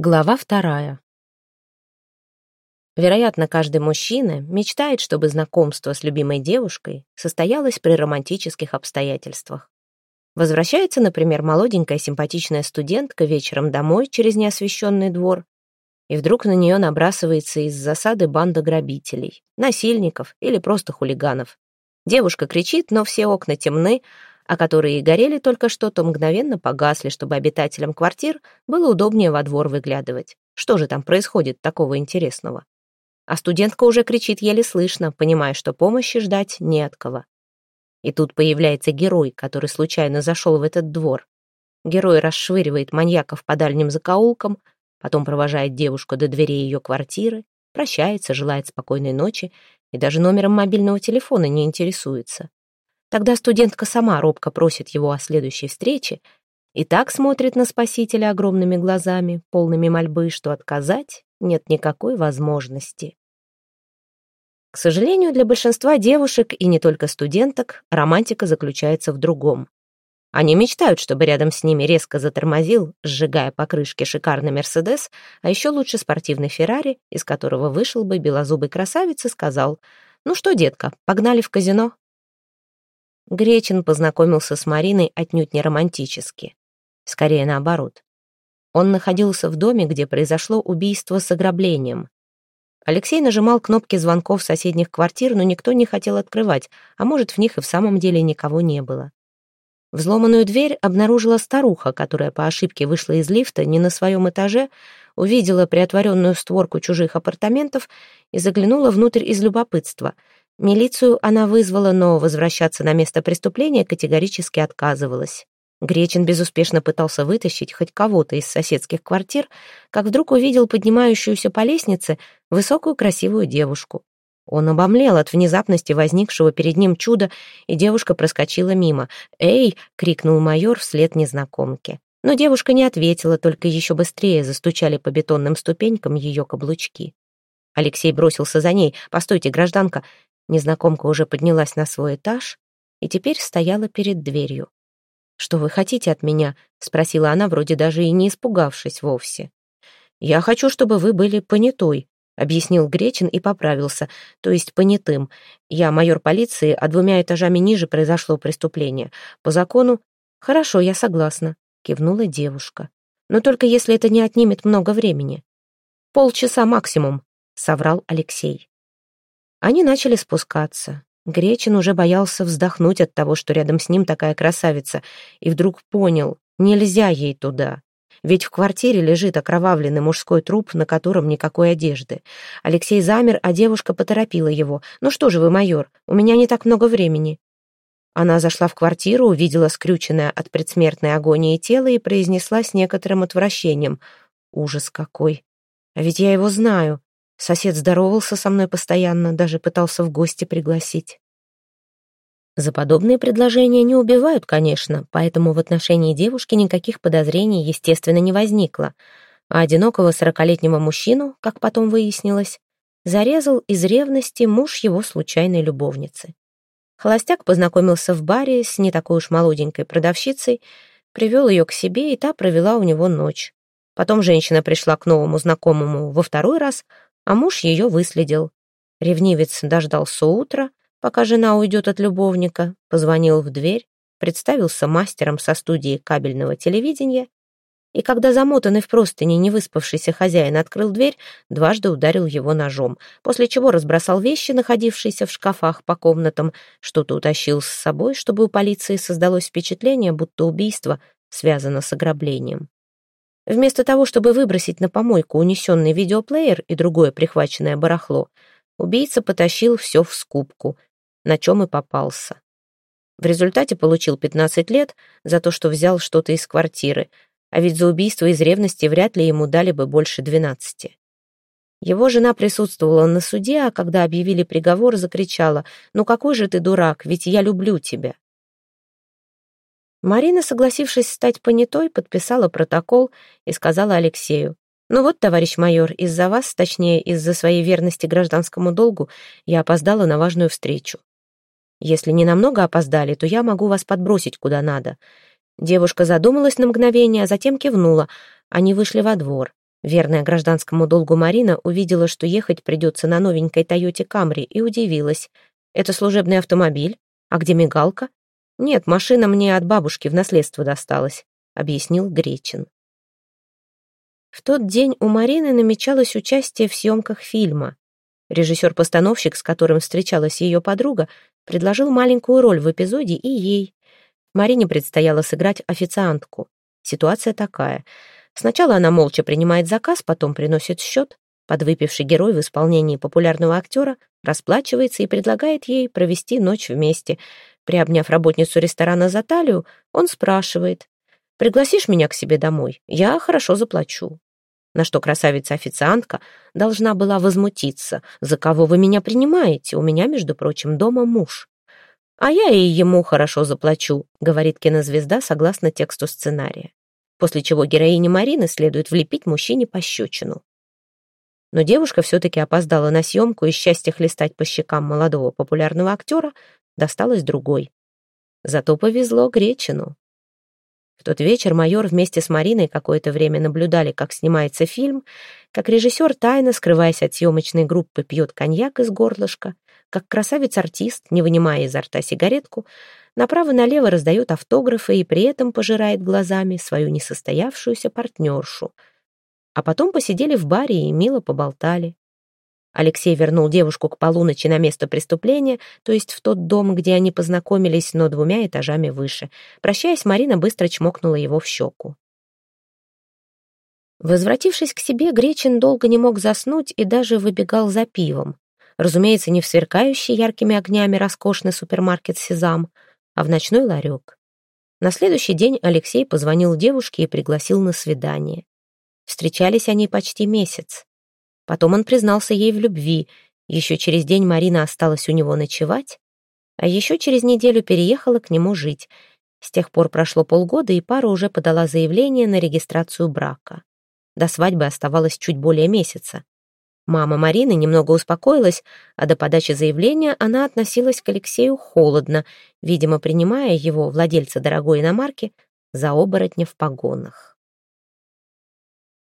Глава вторая. Вероятно, каждый мужчина мечтает, чтобы знакомство с любимой девушкой состоялось при романтических обстоятельствах. Возвращается, например, молоденькая симпатичная студентка вечером домой через неосвещенный двор, и вдруг на нее набрасывается из засады банда грабителей, насильников или просто хулиганов. Девушка кричит, но все окна темны, а которые горели только что, то мгновенно погасли, чтобы обитателям квартир было удобнее во двор выглядывать. Что же там происходит такого интересного? А студентка уже кричит еле слышно, понимая, что помощи ждать не от кого. И тут появляется герой, который случайно зашел в этот двор. Герой расшвыривает маньяков по дальним закоулкам, потом провожает девушку до дверей ее квартиры, прощается, желает спокойной ночи и даже номером мобильного телефона не интересуется. Тогда студентка сама робко просит его о следующей встрече и так смотрит на спасителя огромными глазами, полными мольбы, что отказать нет никакой возможности. К сожалению, для большинства девушек и не только студенток романтика заключается в другом. Они мечтают, чтобы рядом с ними резко затормозил, сжигая покрышки шикарный Мерседес, а еще лучше спортивный Феррари, из которого вышел бы белозубый красавец и сказал «Ну что, детка, погнали в казино?» Гречин познакомился с Мариной отнюдь не романтически. Скорее наоборот. Он находился в доме, где произошло убийство с ограблением. Алексей нажимал кнопки звонков соседних квартир, но никто не хотел открывать, а может, в них и в самом деле никого не было. Взломанную дверь обнаружила старуха, которая по ошибке вышла из лифта не на своем этаже, увидела приотворенную створку чужих апартаментов и заглянула внутрь из любопытства — Милицию она вызвала, но возвращаться на место преступления категорически отказывалась. Гречин безуспешно пытался вытащить хоть кого-то из соседских квартир, как вдруг увидел поднимающуюся по лестнице высокую красивую девушку. Он обомлел от внезапности возникшего перед ним чуда, и девушка проскочила мимо. «Эй!» — крикнул майор вслед незнакомке. Но девушка не ответила, только еще быстрее застучали по бетонным ступенькам ее каблучки. Алексей бросился за ней. «Постойте, гражданка, Незнакомка уже поднялась на свой этаж и теперь стояла перед дверью. «Что вы хотите от меня?» — спросила она, вроде даже и не испугавшись вовсе. «Я хочу, чтобы вы были понятой», — объяснил Гречин и поправился, то есть понятым. «Я майор полиции, а двумя этажами ниже произошло преступление. По закону...» «Хорошо, я согласна», — кивнула девушка. «Но только если это не отнимет много времени». «Полчаса максимум», — соврал Алексей. Они начали спускаться. Гречин уже боялся вздохнуть от того, что рядом с ним такая красавица, и вдруг понял, нельзя ей туда. Ведь в квартире лежит окровавленный мужской труп, на котором никакой одежды. Алексей замер, а девушка поторопила его. «Ну что же вы, майор, у меня не так много времени». Она зашла в квартиру, увидела скрюченное от предсмертной агонии тело и произнесла с некоторым отвращением. «Ужас какой! А ведь я его знаю. Сосед здоровался со мной постоянно, даже пытался в гости пригласить. За подобные предложения не убивают, конечно, поэтому в отношении девушки никаких подозрений, естественно, не возникло. А одинокого сорокалетнего мужчину, как потом выяснилось, зарезал из ревности муж его случайной любовницы. Холостяк познакомился в баре с не такой уж молоденькой продавщицей, привел ее к себе, и та провела у него ночь. Потом женщина пришла к новому знакомому во второй раз, а муж ее выследил. Ревнивец дождался утра, пока жена уйдет от любовника, позвонил в дверь, представился мастером со студии кабельного телевидения, и когда замотанный в простыни невыспавшийся хозяин открыл дверь, дважды ударил его ножом, после чего разбросал вещи, находившиеся в шкафах по комнатам, что-то утащил с собой, чтобы у полиции создалось впечатление, будто убийство связано с ограблением. Вместо того, чтобы выбросить на помойку унесенный видеоплеер и другое прихваченное барахло, убийца потащил все в скупку, на чем и попался. В результате получил 15 лет за то, что взял что-то из квартиры, а ведь за убийство из ревности вряд ли ему дали бы больше 12. Его жена присутствовала на суде, а когда объявили приговор, закричала «Ну какой же ты дурак, ведь я люблю тебя». Марина, согласившись стать понятой, подписала протокол и сказала Алексею. «Ну вот, товарищ майор, из-за вас, точнее, из-за своей верности гражданскому долгу, я опоздала на важную встречу. Если не намного опоздали, то я могу вас подбросить куда надо». Девушка задумалась на мгновение, а затем кивнула. Они вышли во двор. Верная гражданскому долгу Марина увидела, что ехать придется на новенькой Тойоте Камри, и удивилась. «Это служебный автомобиль? А где мигалка?» «Нет, машина мне от бабушки в наследство досталась», — объяснил Гречин. В тот день у Марины намечалось участие в съемках фильма. Режиссер-постановщик, с которым встречалась ее подруга, предложил маленькую роль в эпизоде и ей. Марине предстояло сыграть официантку. Ситуация такая. Сначала она молча принимает заказ, потом приносит счет. Подвыпивший герой в исполнении популярного актера расплачивается и предлагает ей провести ночь вместе. Приобняв работницу ресторана за талию, он спрашивает, «Пригласишь меня к себе домой? Я хорошо заплачу» на что красавица-официантка должна была возмутиться. «За кого вы меня принимаете? У меня, между прочим, дома муж». «А я и ему хорошо заплачу», — говорит кинозвезда согласно тексту сценария. После чего героине Марины следует влепить мужчине пощечину. Но девушка все-таки опоздала на съемку, и счастье хлестать по щекам молодого популярного актера досталось другой. Зато повезло Гречину. В тот вечер майор вместе с Мариной какое-то время наблюдали, как снимается фильм, как режиссер тайно, скрываясь от съемочной группы, пьет коньяк из горлышка, как красавец-артист, не вынимая изо рта сигаретку, направо-налево раздает автографы и при этом пожирает глазами свою несостоявшуюся партнершу. А потом посидели в баре и мило поболтали. Алексей вернул девушку к полуночи на место преступления, то есть в тот дом, где они познакомились, но двумя этажами выше. Прощаясь, Марина быстро чмокнула его в щеку. Возвратившись к себе, Гречин долго не мог заснуть и даже выбегал за пивом. Разумеется, не в сверкающий яркими огнями роскошный супермаркет «Сезам», а в ночной ларек. На следующий день Алексей позвонил девушке и пригласил на свидание. Встречались они почти месяц. Потом он признался ей в любви. Еще через день Марина осталась у него ночевать, а еще через неделю переехала к нему жить. С тех пор прошло полгода, и пара уже подала заявление на регистрацию брака. До свадьбы оставалось чуть более месяца. Мама Марины немного успокоилась, а до подачи заявления она относилась к Алексею холодно, видимо, принимая его, владельца дорогой иномарки, за оборотня в погонах.